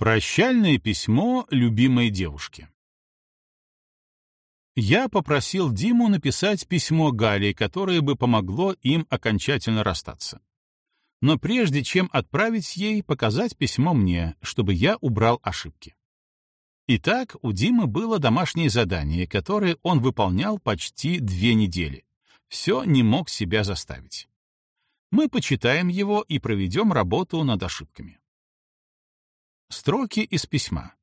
Прощальное письмо любимой девушке. Я попросил Диму написать письмо Гале, которое бы помогло им окончательно расстаться. Но прежде чем отправить ей, показать письмо мне, чтобы я убрал ошибки. Итак, у Димы было домашнее задание, которое он выполнял почти две недели. Все не мог себя заставить. Мы почитаем его и проведем работу над ошибками. Строки из письма.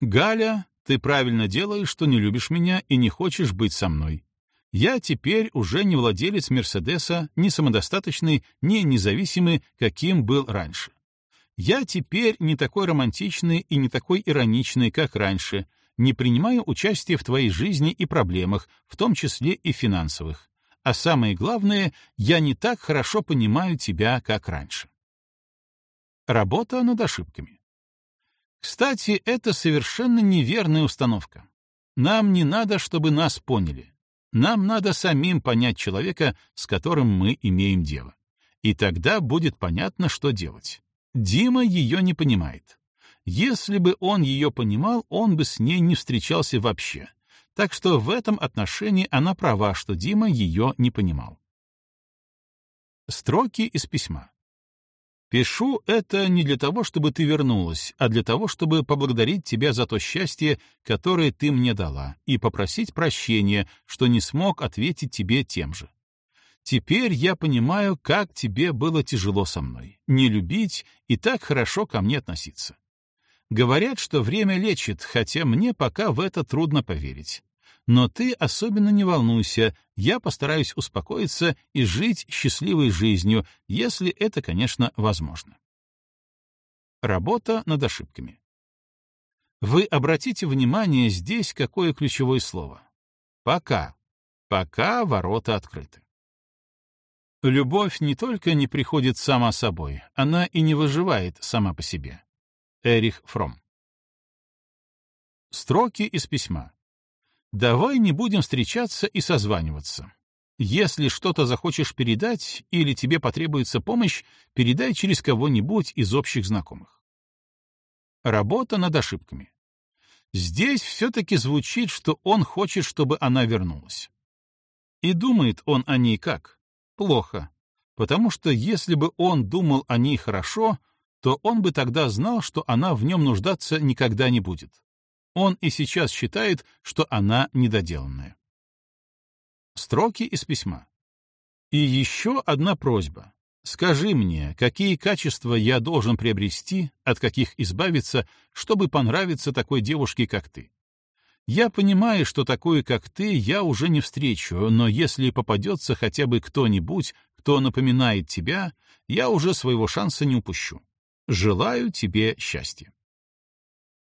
«Галя, ты правильно делаешь, что не любишь меня и не хочешь быть со мной. Я теперь уже не владелец Мерседеса, не самодостаточный, не независимый, каким был раньше. Я теперь не такой романтичный и не такой ироничный, как раньше, не принимаю участия в твоей жизни и проблемах, в том числе и финансовых. А самое главное, я не так хорошо понимаю тебя, как раньше. Работа над ошибками. Кстати, это совершенно неверная установка. Нам не надо, чтобы нас поняли. Нам надо самим понять человека, с которым мы имеем дело. И тогда будет понятно, что делать. Дима ее не понимает. Если бы он ее понимал, он бы с ней не встречался вообще. Так что в этом отношении она права, что Дима ее не понимал. Строки из письма. Пишу это не для того, чтобы ты вернулась, а для того, чтобы поблагодарить тебя за то счастье, которое ты мне дала, и попросить прощения, что не смог ответить тебе тем же. Теперь я понимаю, как тебе было тяжело со мной, не любить и так хорошо ко мне относиться. Говорят, что время лечит, хотя мне пока в это трудно поверить. Но ты особенно не волнуйся, я постараюсь успокоиться и жить счастливой жизнью, если это, конечно, возможно. Работа над ошибками. Вы обратите внимание здесь, какое ключевое слово. Пока. Пока ворота открыты. Любовь не только не приходит сама собой, она и не выживает сама по себе. Эрих Фром. Строки из письма. Давай не будем встречаться и созваниваться. Если что-то захочешь передать или тебе потребуется помощь, передай через кого-нибудь из общих знакомых. Работа над ошибками. Здесь все-таки звучит, что он хочет, чтобы она вернулась. И думает он о ней как? Плохо. Потому что если бы он думал о ней хорошо, то он бы тогда знал, что она в нем нуждаться никогда не будет. Он и сейчас считает, что она недоделанная. Строки из письма. И еще одна просьба. Скажи мне, какие качества я должен приобрести, от каких избавиться, чтобы понравиться такой девушке, как ты. Я понимаю, что такое, как ты, я уже не встречу, но если попадется хотя бы кто-нибудь, кто напоминает тебя, я уже своего шанса не упущу. Желаю тебе счастья.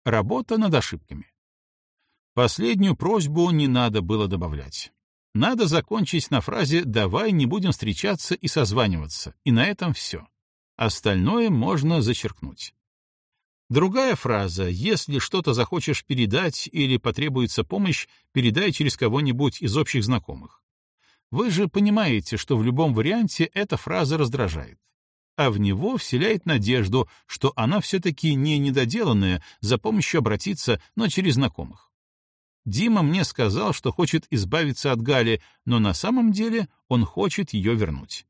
Работа над ошибками. Последнюю просьбу не надо было добавлять. Надо закончить на фразе «давай не будем встречаться и созваниваться», и на этом все. Остальное можно зачеркнуть. Другая фраза «если что-то захочешь передать или потребуется помощь, передай через кого-нибудь из общих знакомых». Вы же понимаете, что в любом варианте эта фраза раздражает а в него вселяет надежду, что она все-таки не недоделанная, за помощью обратиться, но через знакомых. Дима мне сказал, что хочет избавиться от Гали, но на самом деле он хочет ее вернуть.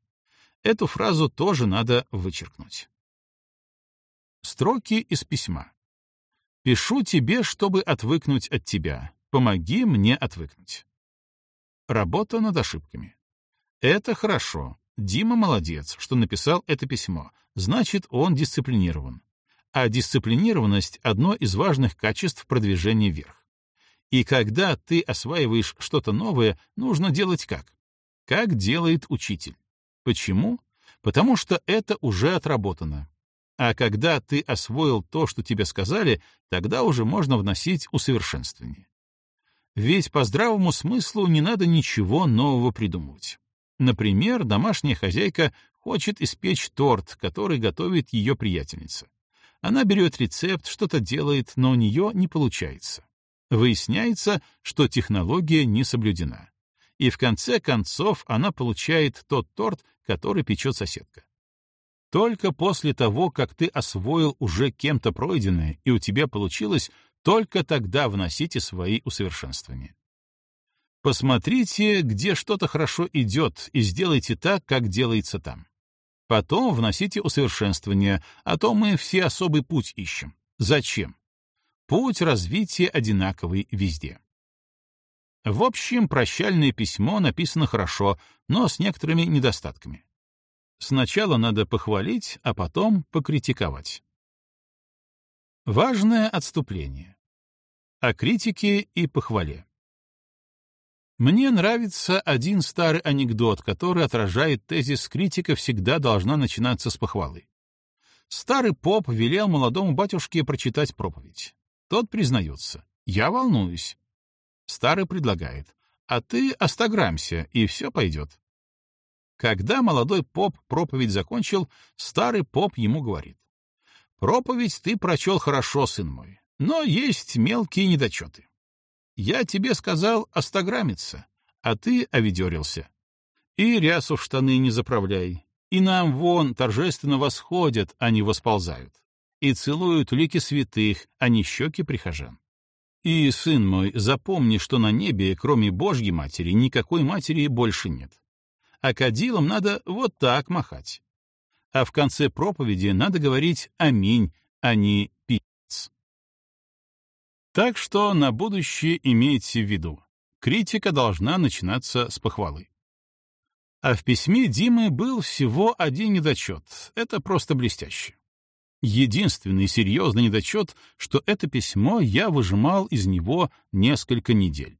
Эту фразу тоже надо вычеркнуть. Строки из письма. «Пишу тебе, чтобы отвыкнуть от тебя. Помоги мне отвыкнуть». Работа над ошибками. Это хорошо, Дима молодец, что написал это письмо. Значит, он дисциплинирован. А дисциплинированность — одно из важных качеств продвижения вверх. И когда ты осваиваешь что-то новое, нужно делать как? Как делает учитель. Почему? Потому что это уже отработано. А когда ты освоил то, что тебе сказали, тогда уже можно вносить усовершенствование. Ведь по здравому смыслу не надо ничего нового придумывать. Например, домашняя хозяйка хочет испечь торт, который готовит ее приятельница. Она берет рецепт, что-то делает, но у нее не получается. Выясняется, что технология не соблюдена. И в конце концов она получает тот торт, который печет соседка. Только после того, как ты освоил уже кем-то пройденное, и у тебя получилось, только тогда вносите свои усовершенствования. Посмотрите, где что-то хорошо идет, и сделайте так, как делается там. Потом вносите усовершенствования, а то мы все особый путь ищем. Зачем? Путь развития одинаковый везде. В общем, прощальное письмо написано хорошо, но с некоторыми недостатками. Сначала надо похвалить, а потом покритиковать. Важное отступление. О критике и похвале. Мне нравится один старый анекдот, который отражает тезис «критика всегда должна начинаться с похвалы». Старый поп велел молодому батюшке прочитать проповедь. Тот признается «Я волнуюсь». Старый предлагает «А ты остаграмься, и все пойдет». Когда молодой поп проповедь закончил, старый поп ему говорит «Проповедь ты прочел хорошо, сын мой, но есть мелкие недочеты. Я тебе сказал остаграмиться, а ты оведерился. И рясу в штаны не заправляй, и нам вон торжественно восходят, а не восползают, и целуют лики святых, а не щеки прихожан. И, сын мой, запомни, что на небе, кроме Божьей Матери, никакой матери больше нет. А кадилом надо вот так махать. А в конце проповеди надо говорить «Аминь», а не так что на будущее имейте в виду, критика должна начинаться с похвалы. А в письме Димы был всего один недочет. Это просто блестяще. Единственный серьезный недочет, что это письмо я выжимал из него несколько недель.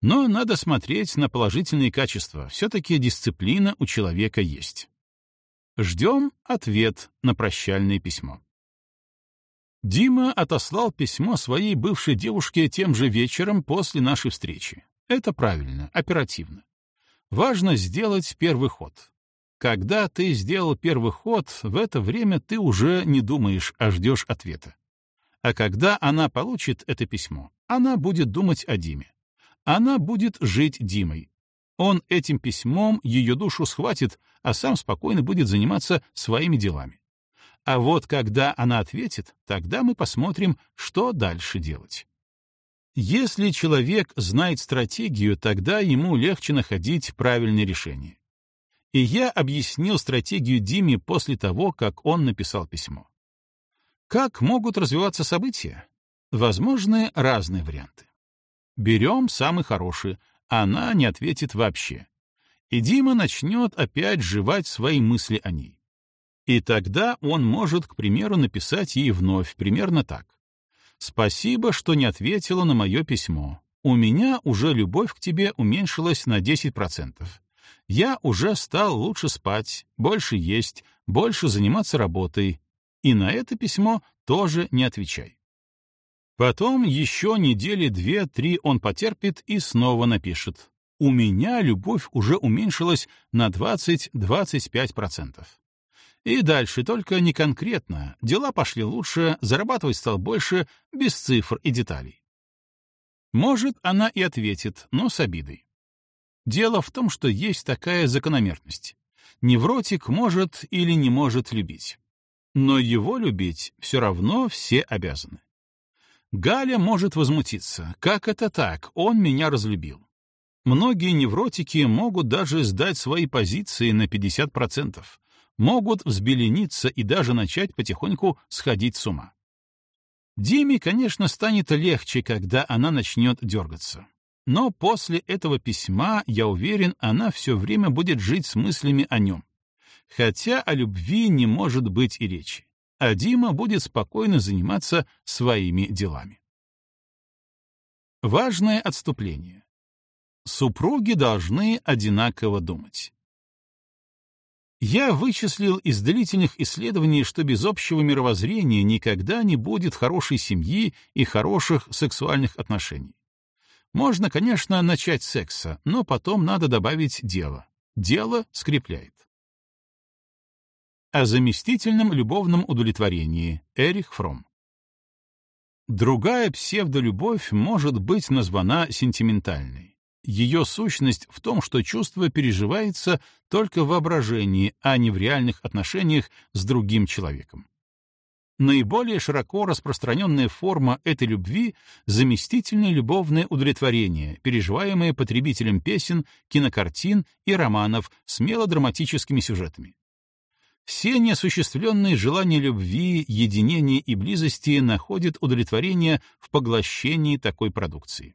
Но надо смотреть на положительные качества. Все-таки дисциплина у человека есть. Ждем ответ на прощальное письмо. Дима отослал письмо своей бывшей девушке тем же вечером после нашей встречи. Это правильно, оперативно. Важно сделать первый ход. Когда ты сделал первый ход, в это время ты уже не думаешь, а ждешь ответа. А когда она получит это письмо, она будет думать о Диме. Она будет жить Димой. Он этим письмом ее душу схватит, а сам спокойно будет заниматься своими делами. А вот когда она ответит, тогда мы посмотрим, что дальше делать. Если человек знает стратегию, тогда ему легче находить правильное решение. И я объяснил стратегию Диме после того, как он написал письмо. Как могут развиваться события? Возможны разные варианты. Берем самый хороший, она не ответит вообще. И Дима начнет опять жевать свои мысли о ней. И тогда он может, к примеру, написать ей вновь примерно так. «Спасибо, что не ответила на мое письмо. У меня уже любовь к тебе уменьшилась на 10%. Я уже стал лучше спать, больше есть, больше заниматься работой. И на это письмо тоже не отвечай». Потом еще недели две-три он потерпит и снова напишет. «У меня любовь уже уменьшилась на 20-25%. И дальше, только не конкретно. Дела пошли лучше, зарабатывать стал больше, без цифр и деталей. Может, она и ответит, но с обидой. Дело в том, что есть такая закономерность. Невротик может или не может любить. Но его любить все равно все обязаны. Галя может возмутиться. Как это так? Он меня разлюбил. Многие невротики могут даже сдать свои позиции на 50%, могут взбелениться и даже начать потихоньку сходить с ума. Диме, конечно, станет легче, когда она начнет дергаться. Но после этого письма, я уверен, она все время будет жить с мыслями о нем. Хотя о любви не может быть и речи. А Дима будет спокойно заниматься своими делами. Важное отступление. Супруги должны одинаково думать. Я вычислил из длительных исследований, что без общего мировоззрения никогда не будет хорошей семьи и хороших сексуальных отношений. Можно, конечно, начать с секса, но потом надо добавить дело. Дело скрепляет. О заместительном любовном удовлетворении. Эрих Фром. Другая псевдолюбовь может быть названа сентиментальной. Ее сущность в том, что чувство переживается только в воображении, а не в реальных отношениях с другим человеком. Наиболее широко распространенная форма этой любви — заместительное любовное удовлетворение, переживаемое потребителем песен, кинокартин и романов с мелодраматическими сюжетами. Все неосуществленные желания любви, единения и близости находят удовлетворение в поглощении такой продукции.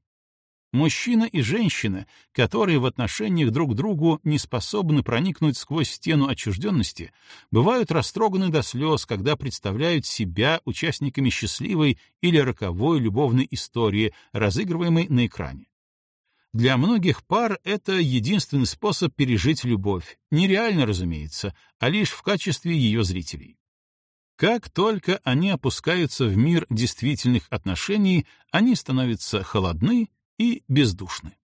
Мужчина и женщина, которые в отношениях друг к другу не способны проникнуть сквозь стену отчужденности, бывают растроганы до слез, когда представляют себя участниками счастливой или роковой любовной истории, разыгрываемой на экране. Для многих пар это единственный способ пережить любовь, нереально, разумеется, а лишь в качестве ее зрителей. Как только они опускаются в мир действительных отношений, они становятся холодны и бездушны.